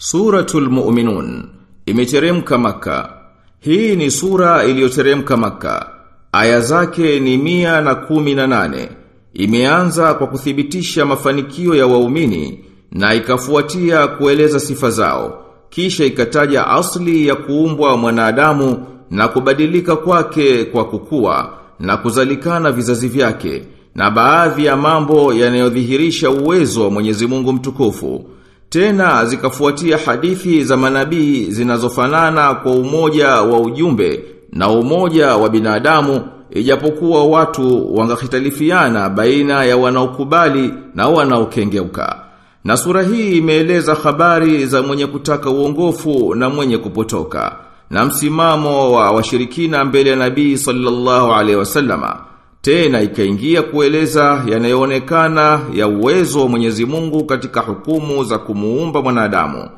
Suratul Mu'minun imeteremka maka. Hii ni sura iliyoteremka maka. Aya zake ni mia na kumi na nane. Imeanza kwa kuthibitisha mafanikio ya waumini na ikafuatia kueleza sifa zao. Kisha ikataja asli ya kuumbwa mwanadamu na kubadilika kwake kwa kukua na kuzalikana vizazi vyake na baadhi ya mambo yanayodhihirisha uwezo wa Mwenyezi Mungu mtukufu. Tena zikafuatia hadithi za manabii zinazofanana kwa umoja wa ujumbe na umoja wa binadamu ijapokuwa watu wangahitalifiana baina ya wanaokubali na wanaokengeuka. Na sura hii imeeleza habari za mwenye kutaka uongofu na mwenye kupotoka na msimamo wa washirikina mbele ya Nabii sallallahu alaihi wasallama. Tena ikaingia kueleza yanayoonekana ya uwezo wa Mwenyezi Mungu katika hukumu za kumuumba mwanadamu.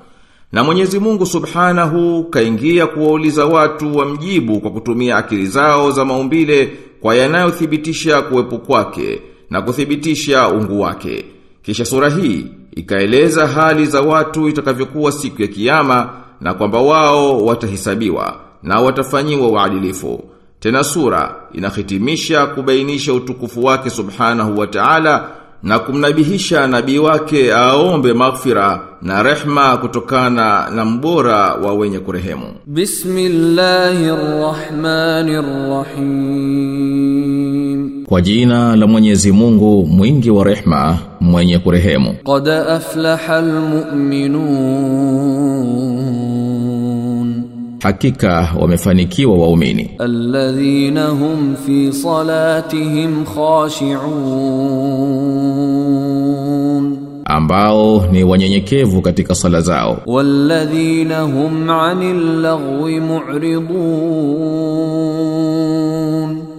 Na Mwenyezi Mungu Subhanahu kaingia kuwauliza watu wamjibu kwa kutumia akili zao za maumbile kwa yanayothibitisha kuwepo kwake na kuthibitisha ungu wake. Kisha sura hii ikaeleza hali za watu itakavyokuwa siku ya kiyama na kwamba wao watahesabiwa na watafanyiwa uadilifu. Tena sura inahitimisha kubainisha utukufu wake subhanahu wa ta'ala na kumnabihisha nabii wake aombe maghfira na rehma kutokana na mbora wa wenye kurehemu. Bismillahirrahmanirrahim. Kwa jina la Mwenyezi Mungu mwingi wa rehma mwenye kurehemu. Qad aflaha almu'minun hakika wamefanikiwa waumini. Alladhina hum fi salatihim khashi'un. Ambao ni wanyenyekevu katika sala zao. Walladhina hum 'anil laghwi mu'ridun.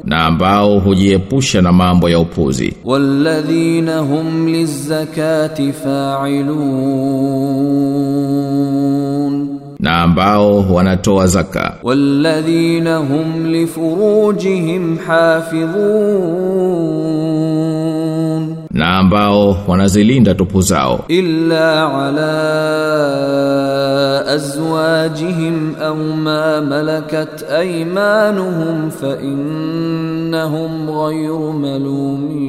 Na ambao hujiepusha na mambo ya upuzi. Walladhina hum lizakati fa'ilun na ambao wanatoa zaka. Walladhina hum lifurujihim hafidhun. Na ambao wanazilinda tupu zao. Illa ala azwajihim aw ma malakat aymanuhum fa innahum ghayru malumin.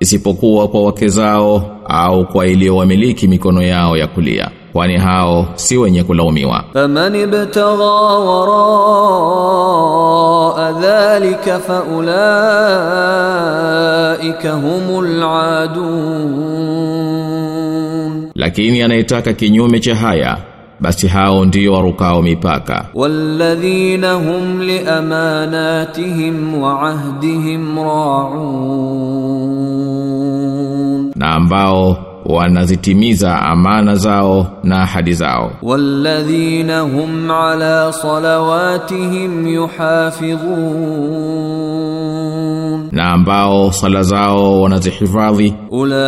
Isipokuwa kwa wake zao au kwa iliyowamiliki mikono yao ya kulia kwani hao si wenye kulaumiwa. Faman ibtagha wara dhalika faulaika humul adun. Lakini anayetaka kinyume cha haya basi hao ndio warukao mipaka. Walladhina hum li amanatihim wa ahdihim raun. Na ambao wanazitimiza amana zao na ahadi zao. Walladhina hum ala salawatihim yuhafidhun na ambao sala zao wanazihifadhi. Ulaika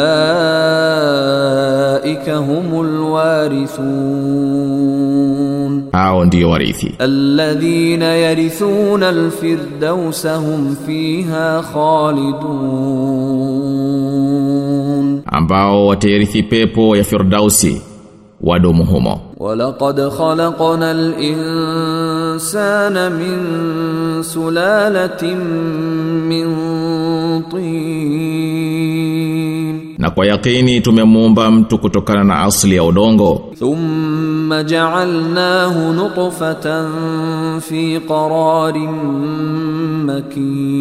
humul warithun. Hao ndio warithi. Alladhina yarithuna alfirdausa hum fiha khalidun. ambao watayarithi pepo ya firdausi wadumu humo ولقد خلقنا الإنسان من سلالة من طين Na kwa yakini tumemuumba mtu kutokana na asli ya udongo. Thumma ja'alnahu nutfatan fi qararin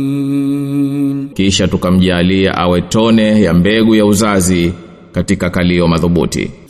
makin. Kisha tukamjalia awe tone ya mbegu ya uzazi katika kalio madhubuti.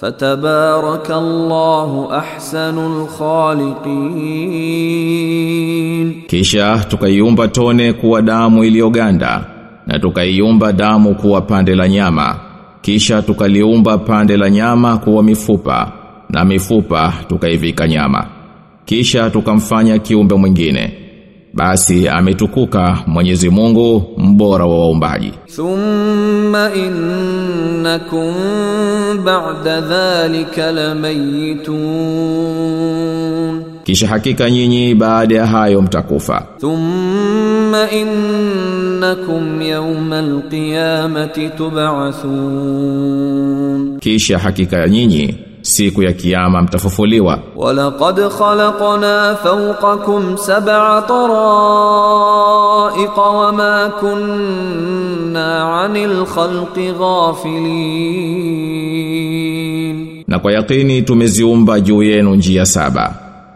فتبارك الله أحسن الخالقين kisha tukaiumba tone kuwa damu iliyoganda na tukaiumba damu kuwa pande la nyama kisha tukaliumba pande la nyama kuwa mifupa na mifupa tukaivika nyama kisha tukamfanya kiumbe mwingine basi ametukuka Mwenyezi Mungu mbora wa waumbaji. Thumma innakum ba'da dhalika lamaytun, kisha hakika nyinyi baada ya hayo mtakufa. Thumma innakum yawmal qiyamati tub'athun, kisha hakika nyinyi siku ya kiyama mtafufuliwa. Walaqad khalaqna fawqakum sab'a taraiq wa ma kunna 'anil khalqi ghafilin. Na kwa yakini tumeziumba juu yenu njia saba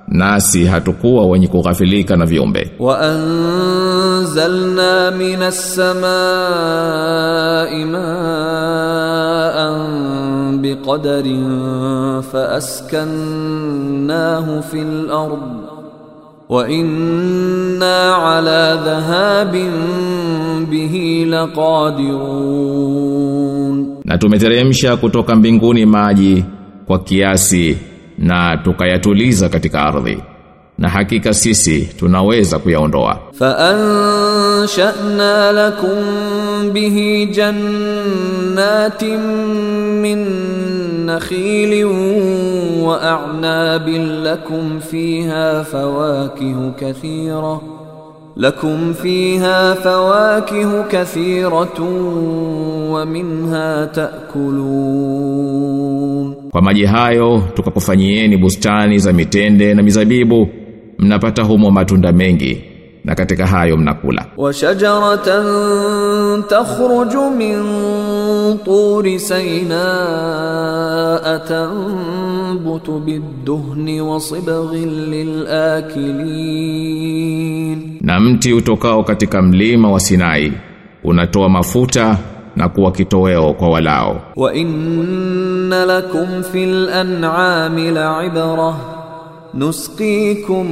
nasi hatukuwa wenye kughafilika na viumbe. Wa anzalna minas samaa'i ma'an بقدر فأسكناه في الأرض وإنا على ذهاب به لقادرون na tumeteremsha kutoka mbinguni maji kwa kiasi na tukayatuliza katika ardhi na hakika sisi tunaweza kuyaondoa. Fa ansha'na lakum bihi jannatin min nakhilin wa a'nabin lakum fiha fawakihu kathira. Lakum fiha fawakih kathira wa minha ta'kulun. Kwa maji hayo tukakufanyieni bustani za mitende na mizabibu mnapata humo matunda mengi na katika hayo mnakula. Wa shajaratan takhruju min turi sayna tanbutu bidduhni wa sibghin lilakilin. Na mti utokao katika mlima wa Sinai unatoa mafuta na kuwa kitoweo kwa walao. Wa inna lakum fil an'ami la'ibra. نسقيكم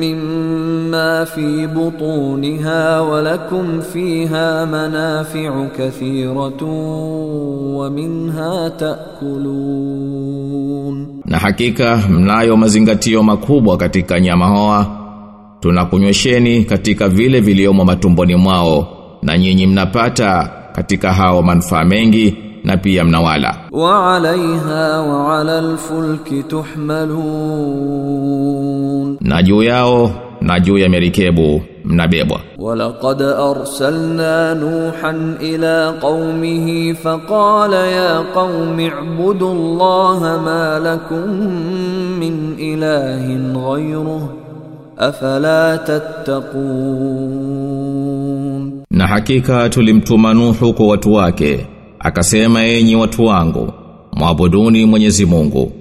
مما في بطونها ولكم فيها منافع كثيرة ومنها تأكلون na hakika mnayo mazingatio makubwa katika nyama hoa tunakunywesheni katika vile viliomo matumboni mwao na nyinyi mnapata katika hao manufaa mengi na pia mnawala. Wa alaiha wa ala alfulki tuhmalun. Na juu yao na juu ya merikebu mnabebwa. Walaqad arsalna nuhan ila qaumihi faqala ya qaumi ibudu allaha ma lakum min ilahin ghayruhu afala tattaqun. Na hakika tulimtuma nuhu kwa watu wake. Akasema enyi watu wangu, mwabuduni Mwenyezi Mungu.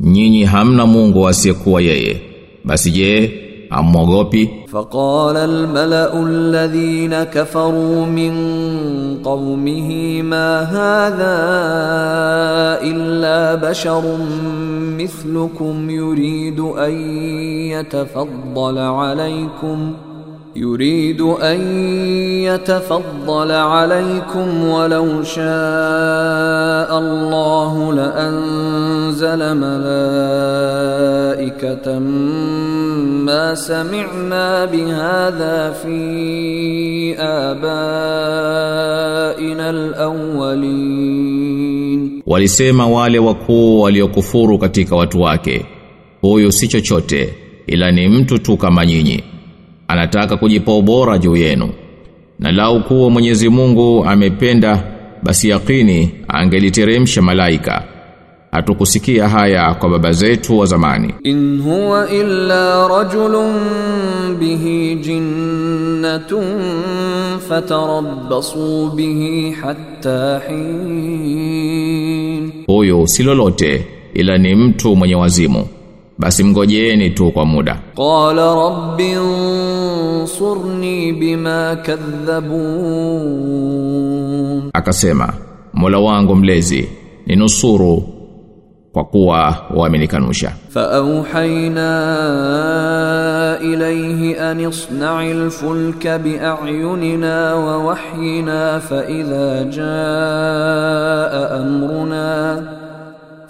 Nyinyi hamna Mungu asiyekuwa yeye. Basi je, amwogopi? Faqala almala'u alladhina kafaru min qaumihi ma hadha illa basharun mithlukum yuridu an yatafaddala alaykum يريد أن يتفضل عليكم ولو شاء الله لأنزل ملائكة ما سمعنا بهذا في آبائنا الأولين wale wakuu waliokufuru katika watu wake huyu si chochote ila ni mtu tu kama nyinyi anataka kujipa ubora juu yenu. Na lau kuwa Mwenyezi Mungu amependa basi yakini angeliteremsha malaika. Hatukusikia haya kwa baba zetu wa zamani. In huwa illa rajulun bihi jinnatun fatarabbasu bihi hatta hin. Huyo si lolote ila ni mtu mwenye wazimu basi mngojeeni tu kwa muda. Qala rabbi ansurni bima kadhabun, akasema Mola wangu mlezi ninusuru kwa kuwa waaminikanusha Fa auhayna ilayhi an isna'il fulka bi'ayunina wa wahyina fa idha jaa amruna.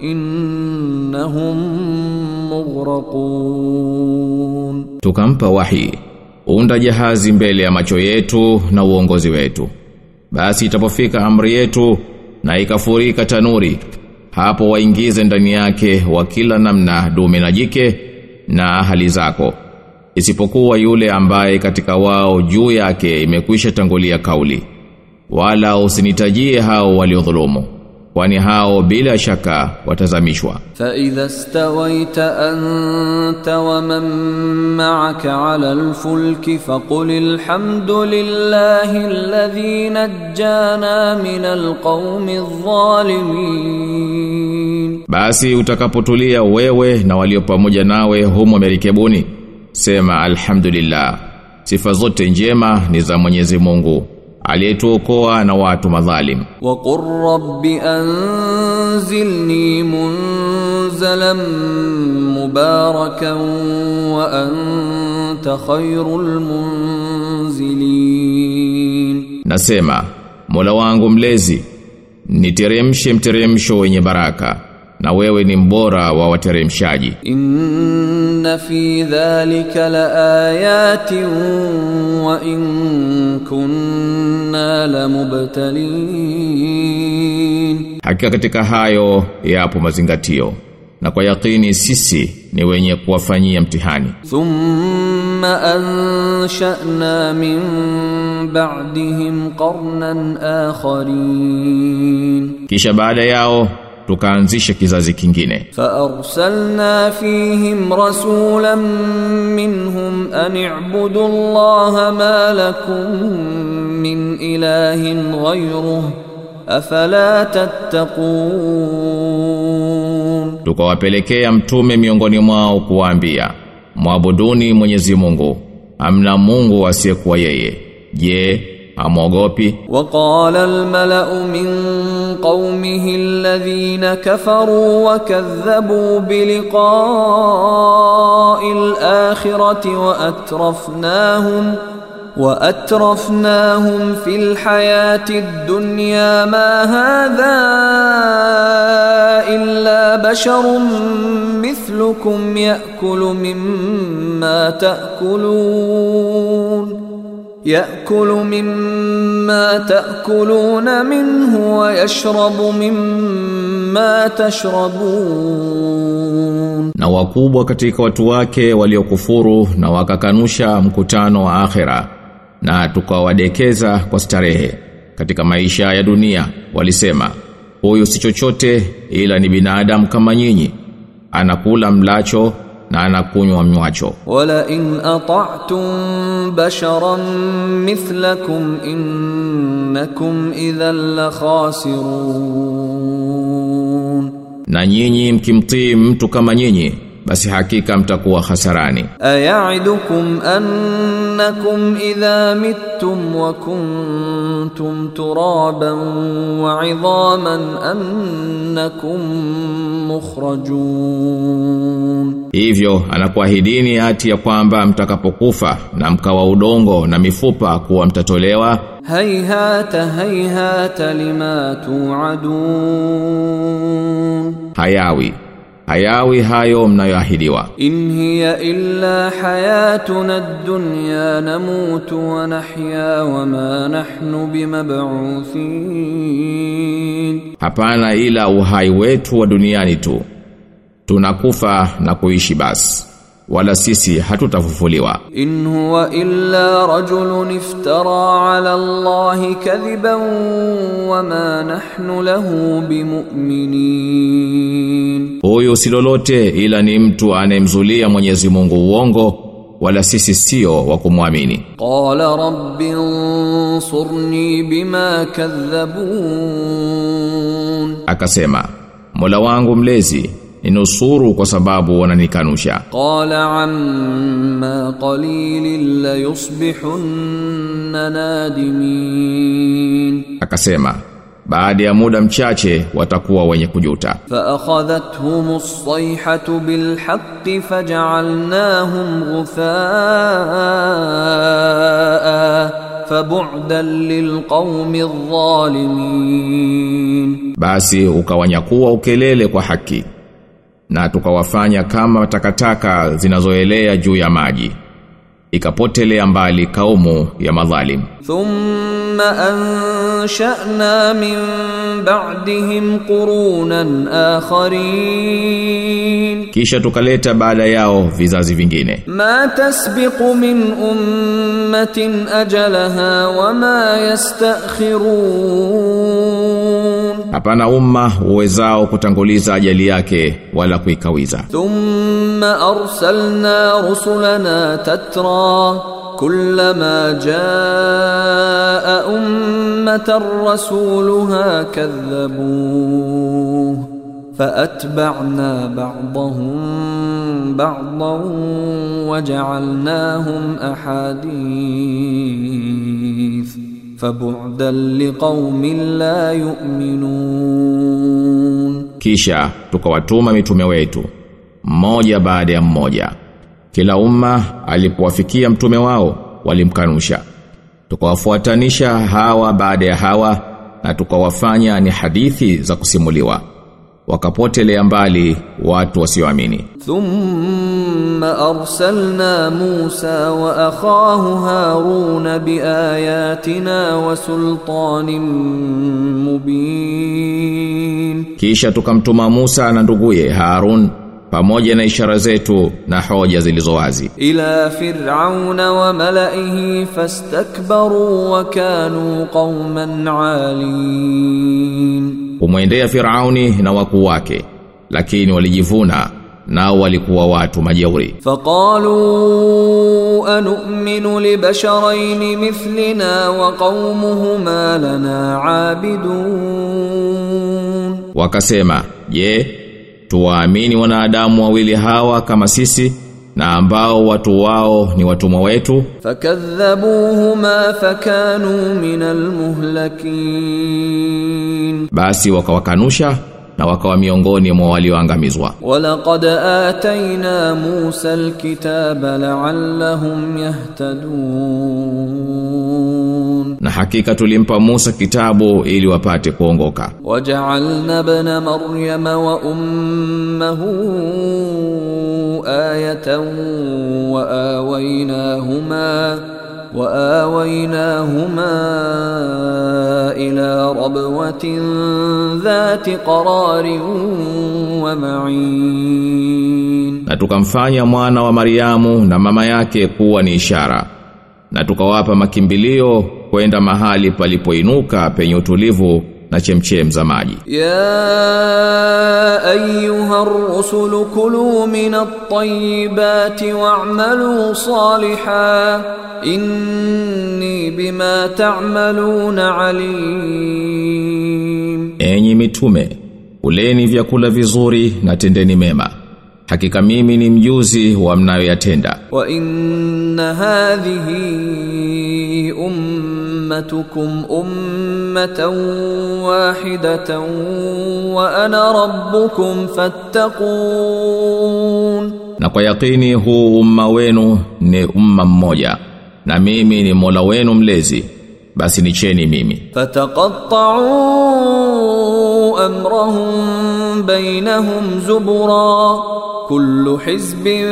innahum mughraqun. Tukampa wahi unda jahazi mbele ya macho yetu na uongozi wetu. Basi itapofika amri yetu na ikafurika tanuri hapo waingize ndani yake wa kila namna dume na jike na ahali zako. Isipokuwa yule ambaye katika wao juu yake imekwisha tangulia kauli. Wala usinitajie hao waliodhulumu kwani hao bila shaka watazamishwa. Fa idha stawaita anta wa man ma'aka 'ala al-fulki faqul alhamdulillahi alladhi najjana min al-qawmi adh-dhalimin. Basi utakapotulia wewe na walio pamoja nawe humo merikebuni sema alhamdulillah sifa zote njema ni za Mwenyezi Mungu aliyetuokoa na watu madhalim. Wa qur rabbi anzilni munzalam mubarakan wa anta khairul munzilin. Nasema mola wangu mlezi niteremshe mteremsho wenye baraka na wewe ni mbora wa wateremshaji. Inna fi dhalika la ayatin wa in kunna la mubtalin, hakika katika hayo yapo mazingatio na kwa yakini sisi ni wenye kuwafanyia mtihani. Thumma ansha'na min ba'dihim qarnan akharin, kisha baada yao tukaanzishe kizazi kingine. Fa arsalna fihim rasulan minhum an i'budu allaha ma lakum min ilahin ghayruhu afala tattaqun. Tukawapelekea mtume miongoni mwao kuwaambia mwabuduni Mwenyezi Mungu amna Mungu asiyekuwa yeye. Je hamwogopi waqala almalau min qaumihi alladhina kafaru wa kadhabu biliqa'i alakhirati wa atrafnahum واترفناهم في الحياة الدنيا ما هذا الا بشر مثلكم ياكل مما تاكلون يأكل مما تأكلون منه ويشرب مما تشربون Na wakubwa katika watu wake waliokufuru na wakakanusha mkutano wa akhera na tukawadekeza kwa starehe katika maisha ya dunia walisema huyu si chochote ila ni binadamu kama nyinyi anakula mlacho na anakunywa mnywacho. Wala in ata'tum basharan mithlakum innakum idhan la khasirun, na nyinyi mkimtii mtu kama nyinyi basi hakika mtakuwa hasarani. Ayaidukum annakum idha mittum wa kuntum turaban wa idhaman annakum mukhrajun. Hivyo anakuahidini hati ya kwamba mtakapokufa na mkawa udongo na mifupa kuwa mtatolewa. Hayhata hayhata lima tuadun. Hayawi hayawi hayo mnayoahidiwa. In hiya illa hayatuna ad-dunya namutu wa nahya wa ma nahnu bimab'uthin. Hapana ila uhai wetu wa duniani tu. Tunakufa na kuishi basi wala sisi hatutafufuliwa. In huwa illa rajulun iftara ala allahi kadhiban wama nahnu lahu bimu'minin. Huyo si lolote ila ni mtu anayemzulia Mwenyezi Mungu uongo wala sisi sio wa kumwamini. Qala rabbi ansurni bima kadhabun. Akasema mola wangu mlezi ninusuru kwa sababu wananikanusha قال عما قليل ليصبحن نادمين akasema baada ya muda mchache watakuwa wenye kujuta فأخذتهم الصيحة بالحق فجعلناهم غثاء فبعدا للقوم الظالمين basi ukawanyakuwa ukelele kwa haki na tukawafanya kama takataka zinazoelea juu ya maji. Ikapotelea mbali kaumu ya madhalim. ثم أنشأنا من بعدهم قرونا آخرين kisha tukaleta baada yao vizazi vingine ما تسبق من أمة أجلها وما يستأخرون hapana umma uwezao kutanguliza ajali yake wala kuikawiza ثم أرسلنا رسلنا تترى كلما جاء أمة رسولها كذبوه فأتبعنا بعضهم بعضا وجعلناهم أحاديث فبعدا لقوم لا يؤمنون. Kisha tukawatuma mitume wetu mmoja baada Kila umma alipowafikia mtume wao walimkanusha. Tukawafuatanisha hawa baada ya hawa na tukawafanya ni hadithi za kusimuliwa. Wakapotelea mbali watu wasioamini. Thumma arsalna Musa wa akhahu Harun biayatina wa sultanin mubin. Kisha tukamtuma Musa na nduguye Harun pamoja na ishara zetu na hoja zilizo wazi. Ila fir'auna wa malaihi fastakbaru wa kanu qauman alin umwendea firauni na wakuu wake lakini walijivuna nao walikuwa watu majeuri. Faqalu anu'minu libasharayn mithlina wa qaumuhuma lana abidun wakasema je yeah, tuwaamini wanadamu wawili hawa kama sisi na ambao watu wao ni watumwa wetu. Fakadhabuhuma fakanu minal muhlakin. Basi wakawakanusha na wakawa miongoni mwa walioangamizwa. Walaqad atayna Musa alkitaba la'allahum yahtadun. Na hakika tulimpa Musa kitabu ili wapate kuongoka. Waja'alna bana Maryam wa ummuhu ayatan wa awaynahuma. وآويناهما إلى ربوة ذات قرار ومعين na tukamfanya mwana wa Mariamu na mama yake kuwa ni ishara na tukawapa makimbilio kwenda mahali palipoinuka penye utulivu na chemchem za maji يا أيها الرسل كلوا من الطيبات واعملوا صالحا inni bima ta'maluna alim. Enyi mitume uleni vyakula vizuri na tendeni mema. Hakika mimi ni mjuzi wa mnayoyatenda. Wa inna hadhihi ummatukum ummatan wahidatan wa ana rabbukum fattaqun. Na kwa yakini huu umma wenu ni umma mmoja na mimi ni Mola wenu mlezi basi nicheni mimi. Fataqatta'u amrahum bainahum zubura. Kullu hizbin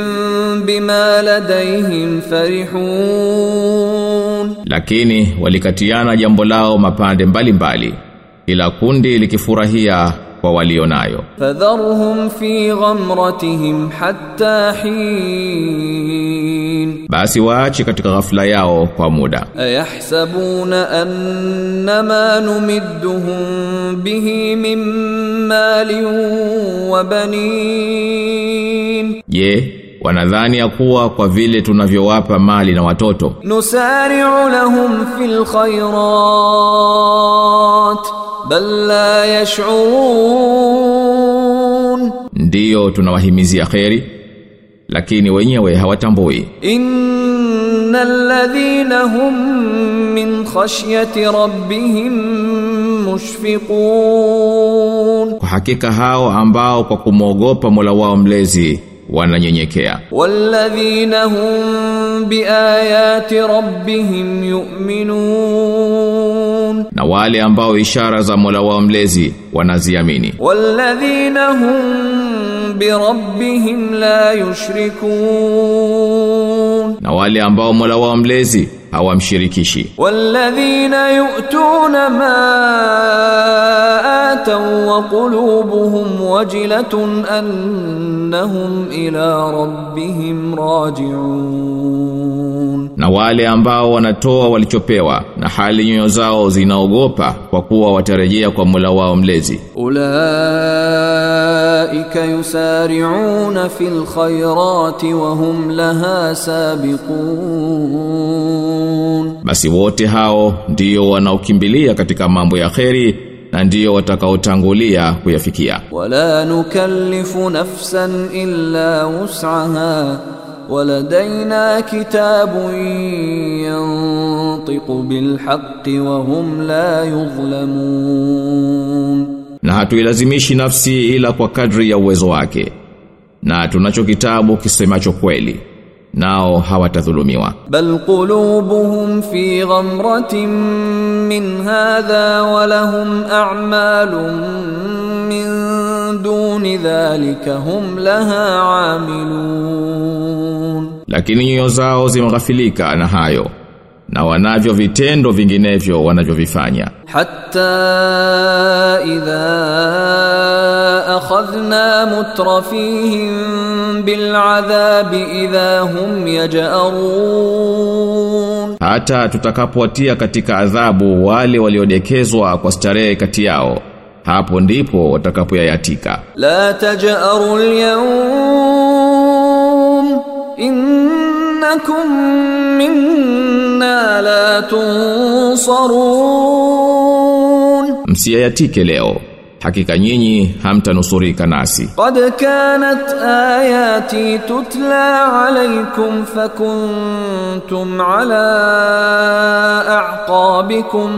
bima ladayhim farihun. Lakini walikatiana jambo lao mapande mbalimbali ila kundi likifurahia kwa walionayo fadharhum fi ghamratihim hatta hin basi waache katika ghafla yao kwa muda. Yahsabuna annama numidduhum bihi min malin wa banin. Je wanadhani ya kuwa kwa vile tunavyowapa mali na watoto nusari'u lahum fil khairat bal la yash'urun. ndio tunawahimizia kheri? Lakini wenyewe hawatambui. Innal ladhina hum min khashyati rabbihim mushfiqun. Kwa hakika hao ambao kwa kumwogopa Mola wao mlezi wananyenyekea. Walladhina hum biayati rabbihim yu'minun. Na wale ambao ishara za Mola wao mlezi wanaziamini. Walladhina hum birabbihim la yushrikun. Na wale ambao Mola wao mlezi hawamshirikishi walladhina yu'tuna ma ataw wa qulubuhum wajilatun annahum ila rabbihim raji'un na wale ambao wanatoa walichopewa na hali nyoyo zao zinaogopa kwa kuwa watarejea kwa Mola wao mlezi. Ulaika yusari'una fil khayrati wa hum laha sabiqun. Basi wote hao ndio wanaokimbilia katika mambo ya kheri na ndio watakaotangulia kuyafikia. Wala nukallifu nafsan illa wus'aha ولدينا كتاب ينطق بالحق وهم لا يظلمون na hatuilazimishi nafsi ila kwa kadri ya uwezo wake na tunacho kitabu kisemacho kweli nao hawatadhulumiwa بل قلوبهم في غمرة من هذا ولهم أعمال من duni dhalika hum laha amilun. Lakini nyoyo zao zimeghafilika na hayo na wanavyo vitendo vinginevyo wanavyovifanya. Hatta idha akhadhna mutrafihim bil bil'adhabi idha hum yaj'arun. Hata tutakapowatia katika adhabu wale waliodekezwa kwa starehe kati yao hapo ndipo watakapoyayatika. La taj'arul yawm innakum minna la tunsarun. Msiyayatike leo hakika nyinyi hamtanusurika nasi. Qad kanat ayati tutla alaykum fakuntum ala a'qabikum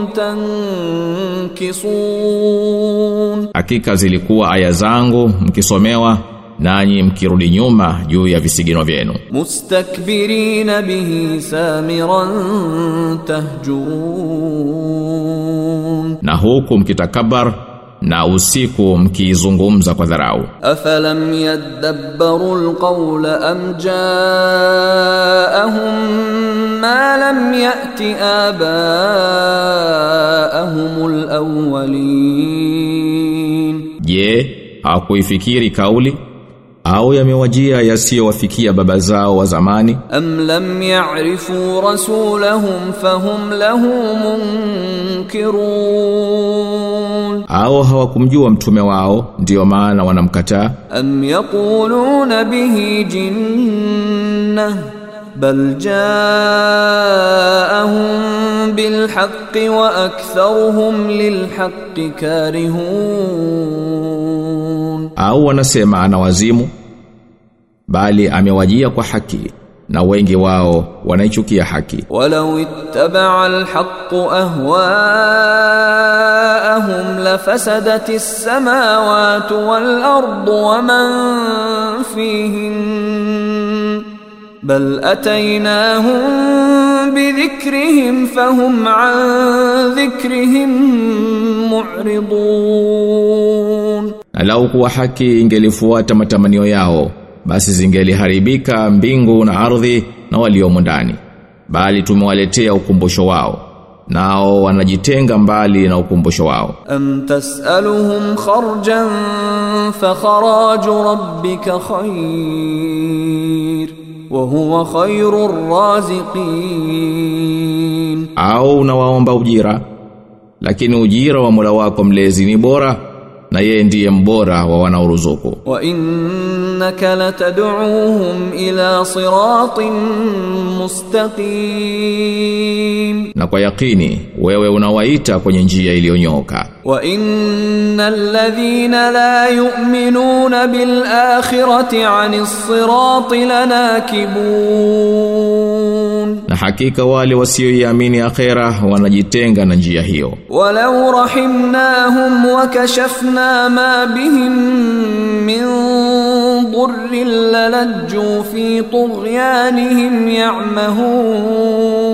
tankisun. Hakika zilikuwa aya zangu mkisomewa nanyi mkirudi nyuma juu ya visigino vyenu. Mustakbirina bihi samiran tahjurun. Na huku mkitakabar na usiku mkizungumza kwa dharau. Afalam yadabbaru alqawl am jaahum ma lam yati abaahum alawwalin. Je, hakuifikiri kauli au yamewajia yasiyowafikia baba zao wa zamani? Am lam ya'rifu rasulahum fahum lahu munkirun. Au hawakumjua mtume wao ndio maana wanamkataa? Am yaquluna bihi jinna bal jaahum bil haqqi wa aktharuhum lil haqqi karihun. au wanasema ana wazimu bali amewajia kwa haki na wengi wao wanaichukia haki ولو اتبع الحق أهواءهم لفسدت السماوات والأرض ومن فيهن بل أتيناهم بذكرهم فهم عن ذكرهم معرضون na Lau kuwa haki ingelifuata matamanio yao, basi zingeliharibika mbingu na ardhi na waliomo ndani. Bali tumewaletea ukumbusho wao nao wanajitenga mbali na ukumbusho wao. Am tasaluhum kharjan fa kharaju rabbika khair wa huwa khairur raziqin. Au unawaomba ujira, lakini ujira wa Mola wako mlezi ni bora na yeye ndiye mbora wa wanaoruzuku innaka latad'uuhum ila siratin mustaqim na kwa yakini wewe unawaita kwenye njia iliyonyoka. Wa innal ladhina la yu'minuna bil akhirati 'anis sirati lanakibun. Na hakika wale wasioiamini akhera wanajitenga na njia hiyo. Walau rahimnahum wa kashafna ma bihim min ضر للجوا في طغيانهم يعمهون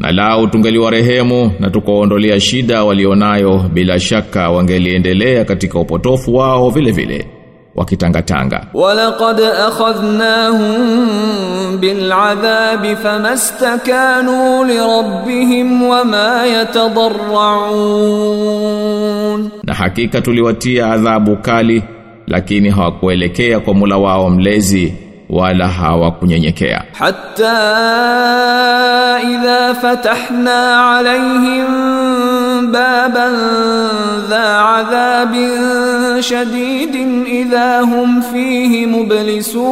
na lao tungeliwarehemu na tukaondolea shida walionayo, bila shaka wangeliendelea katika upotofu wao vile vile wakitangatanga. Walaqad akhadhnahum bil'adhab famastakanu lirabbihim wama yatadarra'un, na hakika tuliwatia adhabu kali lakini hawakuelekea kwa mula wao mlezi wala hawakunyenyekea. Hatta idha fatahna alaihim baban dha adhabin shadidin idha hum fihi mublisun.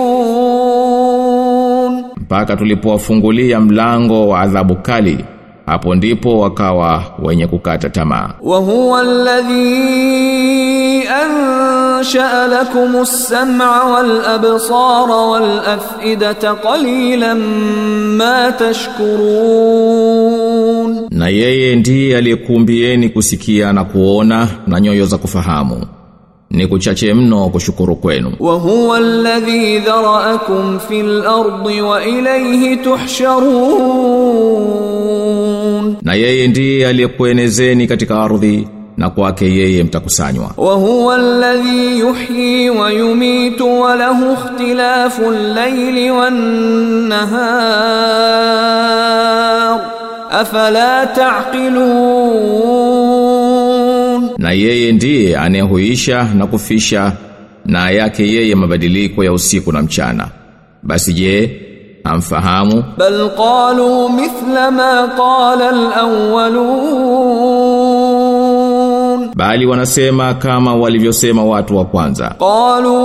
Mpaka tulipowafungulia mlango wa adhabu kali hapo ndipo wakawa wenye kukata tamaa. Wa huwa alladhi ansha'a lakum as-sam'a wal absara wal af'idata qalilan ma tashkurun. Na yeye ndiye aliyekumbieni kusikia na kuona na nyoyo za kufahamu. Ni kuchache mno kushukuru kwenu. Wa huwa alladhi dhara'akum fil ardi wa ilayhi tuhsharun na yeye ndiye aliyekuenezeni katika ardhi na kwake yeye mtakusanywa. Wa huwa alladhi yuhyi wa yumitu wa lahu ikhtilafu al-layli wan-nahar afala ta'qilun, na yeye ndiye anayehuisha na kufisha na yake yeye mabadiliko ya usiku na mchana. Basi je, amfahamu bal qalu mithla ma qala alawwalun. Bali wanasema kama walivyosema watu wa kwanza. Qalu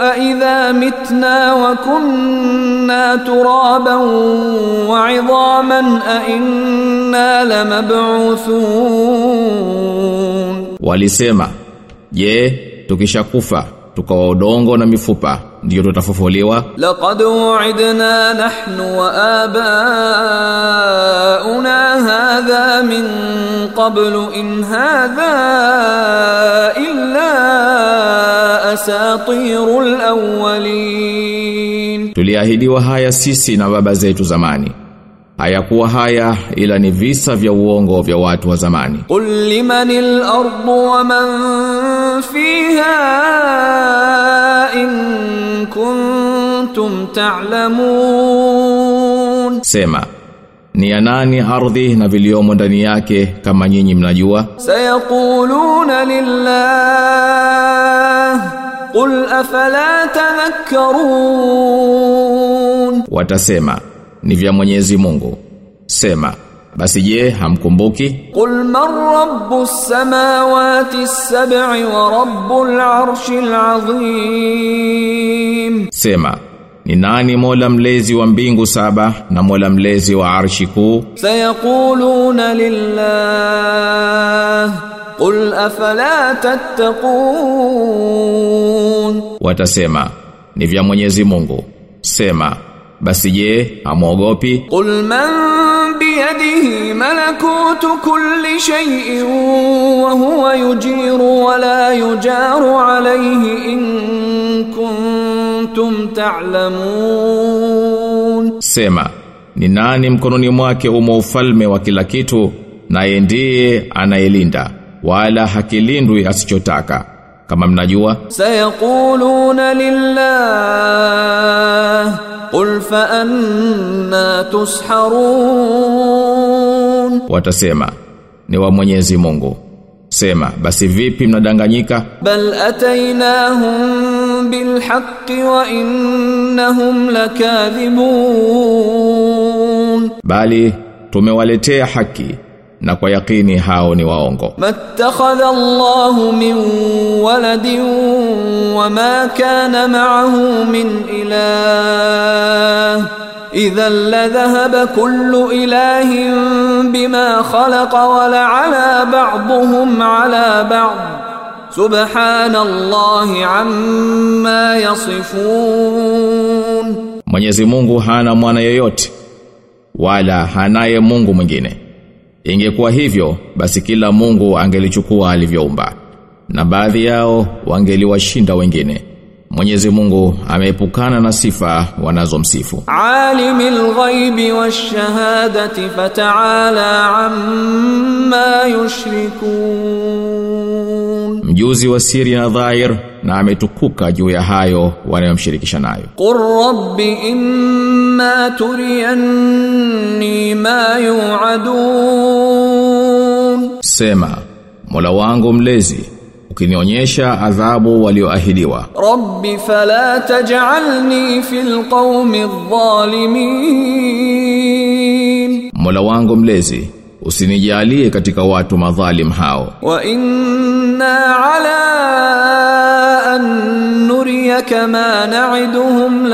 a idha mitna wa kunna turaban wa idhaman a inna lamab'uthun. Walisema je yeah, tukishakufa tukawa udongo na mifupa ndio tutafufuliwa. Laqad wa'idna nahnu wa abauna hadha min qablu in hadha illa asatirul awwalin. Tuliahidiwa haya sisi na baba zetu zamani hayakuwa haya ila ni visa vya uongo vya watu wa zamani. Qul limanil ardu wa man fiha in kuntum ta'lamun. Sema ni ya nani ardhi na viliomo ndani yake kama nyinyi mnajua? Sayaquluna lillah. Qul afala tadhakkarun. Watasema ni vya Mwenyezi Mungu. Sema, basi je hamkumbuki? Qul man rabbus samawati sab'i wa rabbul arshil azim. Sema, ni nani Mola mlezi wa mbingu saba na Mola mlezi wa arshi kuu? Sayaquluna lillah Qul afala tattaqun Watasema ni vya Mwenyezi Mungu Sema basi je amwogopi qul man biyadihi malakutu kulli shay'in wa huwa yujiru wa la yujaru alayhi in kuntum ta'lamun. Sema ni nani mkononi mwake umo ufalme wa kila kitu naye ndiye anayelinda wala hakilindwi asichotaka. Kama mnajua. Sayaquluna lillah qul fa anna tusharun, watasema ni wa Mwenyezi Mungu. Sema basi vipi mnadanganyika? Bal atainahum bil haqqi wa innahum lakathibun. bali tumewaletea haki na kwa yakini hao ni waongo. Mattakhadha Allahu min waladin wama kana ma'ahu min ilah. Idha ladhahaba kullu ilahin bima khalaqa wa la'ala ba'dhum 'ala ba'd. Subhanallahi amma yasifun. Mwenyezi Mungu hana mwana yeyote wala hanaye Mungu mwingine. Ingekuwa hivyo basi kila Mungu angelichukua alivyoumba na baadhi yao wangeliwashinda wengine. Mwenyezi Mungu ameepukana na sifa wanazomsifu. Alimil ghaibi washahadati fataala amma yushrikun. Mjuzi wa siri na dhahir na ametukuka juu ya hayo wanayomshirikisha nayo. Qur rabbi imma turiyanni ma yu'adun. Sema, Mola wangu mlezi ukinionyesha adhabu walioahidiwa. Rabbi fala taj'alni fil qaumi dhalimin mola wangu mlezi usinijalie katika watu madhalim hao. Wa inna ala an nuriyaka ma na'iduhum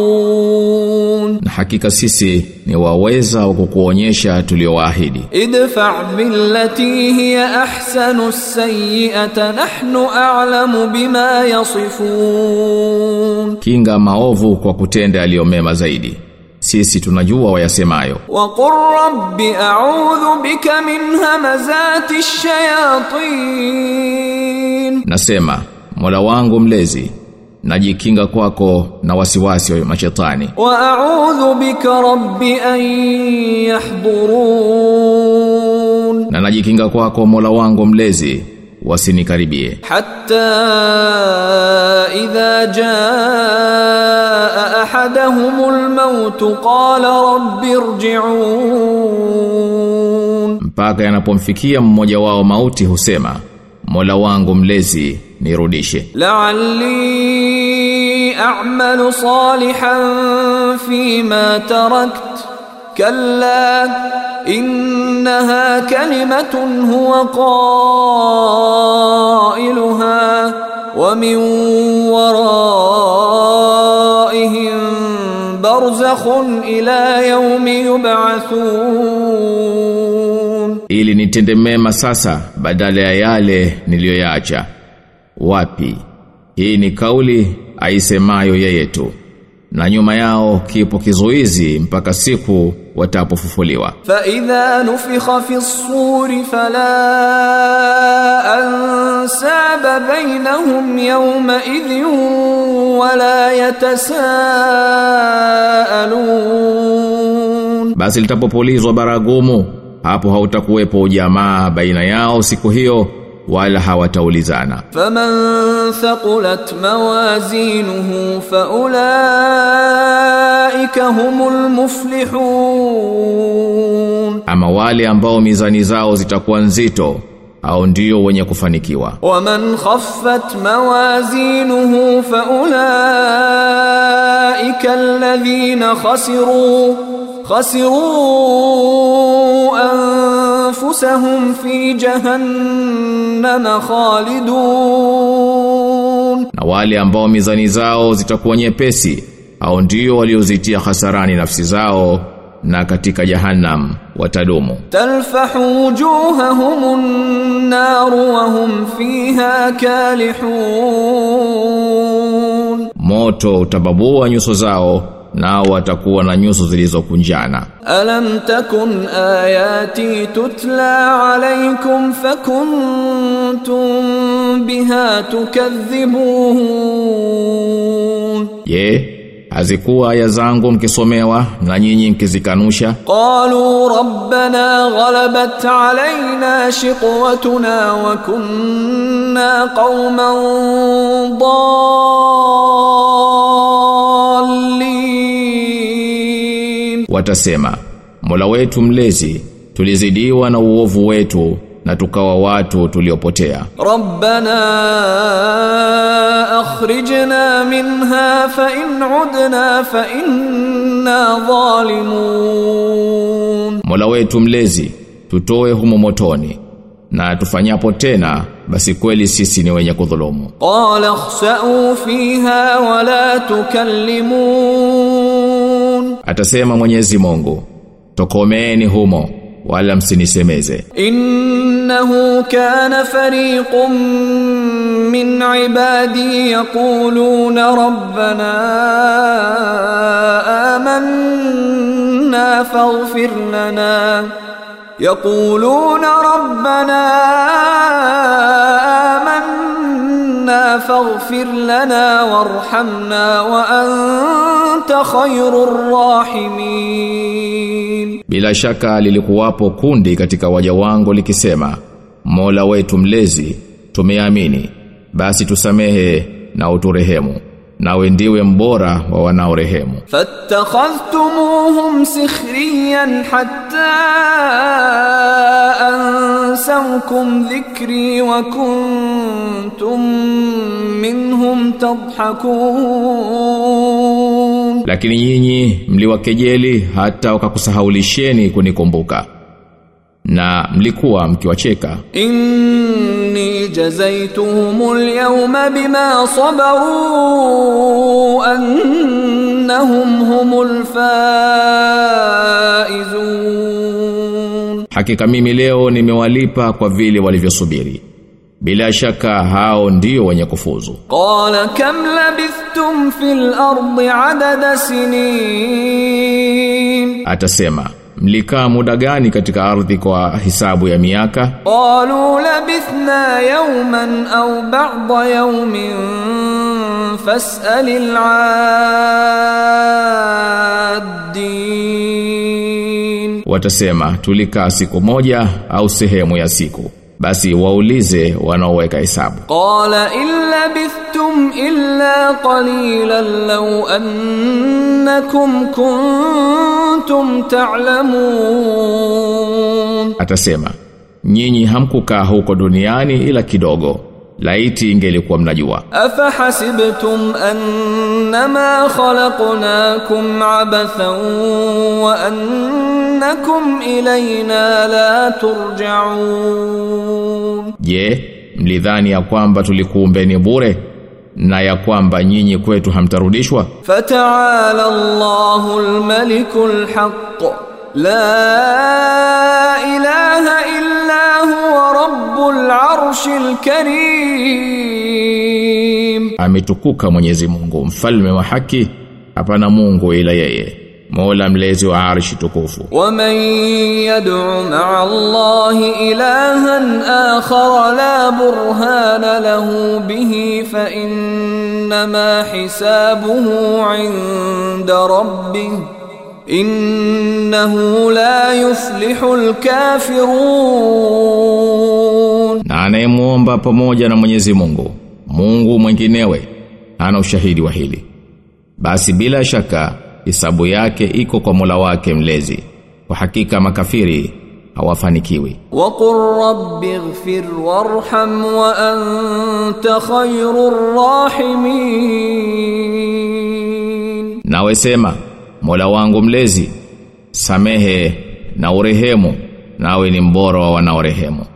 laqadirun na hakika sisi ni waweza wa kukuonyesha tuliyoahidi idfa billati hiya ahsanu as-sayyi'ata nahnu a'lamu bima yasifun. Kinga maovu kwa kutenda aliyomema zaidi sisi tunajua wayasemayo. Wa qur rabbi a'udhu bika min hamazati shayatin. Nasema mola wangu mlezi najikinga kwako na wasiwasi wa mashetani. Wa a'udhu bika rabbi an yahdurun. Na najikinga kwako mola wangu mlezi wasinikaribie. Hatta idha jaa ahadahumul maut qala rabbi irji'un. Mpaka yanapomfikia mmoja wao mauti husema Mola wangu mlezi nirudishe. La'alli a'malu salihan fima taraktu كلا إنها كلمة هو قائلها ومن ورائهم برزخ إلى يوم يبعثون Ili nitende mema sasa badala ya yale niliyoyaacha. Wapi? Hii ni kauli aisemayo yeye tu. Na nyuma yao kipo kizuizi mpaka siku watapofufuliwa. Fa idha nufikha fi ssuri fala ansaba bainahum yawma idhin wala yatasaalun. Basi litapopulizwa baragumu hapo hautakuwepo ujamaa baina yao siku hiyo wala hawataulizana. Faman thaqulat mawazinuhu faulaika humul muflihun. Ama wale ambao mizani zao zitakuwa nzito au ndio wenye kufanikiwa. Waman khaffat mawazinuhu faulaika alladhina khasiru khasiru anfusahum fi jahannam khalidun, na wale ambao mizani zao zitakuwa nyepesi au ndio waliozitia hasarani nafsi zao na katika jahannam watadumu. Talfahu wujuhahum nar wa hum fiha kalihun. Moto utababua nyuso zao nao watakuwa na nyuso zilizokunjana. Alam takun ayati tutla alaykum fakuntum biha tukadhibun. Ye hazikuwa aya zangu mkisomewa na nyinyi mkizikanusha? Qalu rabbana ghalabat alayna shiqwatuna wa kunna qauman dhalin watasema Mola wetu mlezi tulizidiwa na uovu wetu na tukawa watu tuliopotea. Rabbana akhrijna minha fa in udna fa inna zalimun. Mola wetu mlezi tutoe humo motoni na tufanyapo tena basi kweli sisi ni wenye kudhulumu. Qala khsa'u fiha wa la tukallimun. Atasema Mwenyezi Mungu, tokomeeni humo wala msinisemeze. Innahu kana fariqun min ibadi yaquluna rabbana amanna faghfir lana yaquluna rabbana amanna ربنا آمنا فاغفر لنا وارحمنا وأنت خير الراحمين Bila shaka lilikuwapo kundi katika waja wangu likisema, Mola wetu mlezi, tumeamini, basi tusamehe na uturehemu, nawe ndiwe mbora wa wanaorehemu. Fattakhadhtumuhum sikhriyan hatta ansawkum dhikri wa kuntum minhum tadhhakun, lakini nyinyi mliwakejeli hata wakakusahaulisheni kunikumbuka na mlikuwa mkiwacheka. Inni jazaituhumul yawma bima sabaru annahum humul faizun. Hakika mimi leo nimewalipa kwa vile walivyosubiri. Bila shaka hao ndio wenye kufuzu. Qala kam labithtum fil ardi adada sinin. Atasema mlikaa muda gani katika ardhi kwa hisabu ya miaka? Qalu labithna yawman au ba'da yawmin fas'alil watasema tulikaa siku moja au sehemu ya siku basi waulize wanaoweka hesabu. Qala illa bithtum illa qalilan law annakum kuntum ta'lamun, atasema nyinyi hamkukaa huko duniani ila kidogo laiti ingelikuwa mnajua. Afa hasibtum annama khalaqnakum abathan wa annakum ilayna la turja'un. Je mlidhani ya kwamba tulikuumbeni bure na ya kwamba nyinyi kwetu hamtarudishwa? Fata'ala allahul malikul haqq. La إله إلا هو رب العرش الكريم. أمتكوك منيزي مungu مفلم وحكي أبنا مungu إلا يأيه مولا مليزي وعرش تكوفو ومن يدعو مع الله إلها آخر لا برهان له به فإنما حسابه عند ربه innahu la yuflihul kafirun, na anayemwomba pamoja na Mwenyezi Mungu Mungu mwinginewe ana ushahidi wa hili. Basi bila shaka hisabu yake iko kwa Mola wake mlezi. Kwa hakika makafiri hawafanikiwi. Wa qur rabbighfir warham wa anta khairur rahimin. Nawe sema Mola wangu mlezi, samehe na urehemu, nawe ni mbora wa wanaorehemu.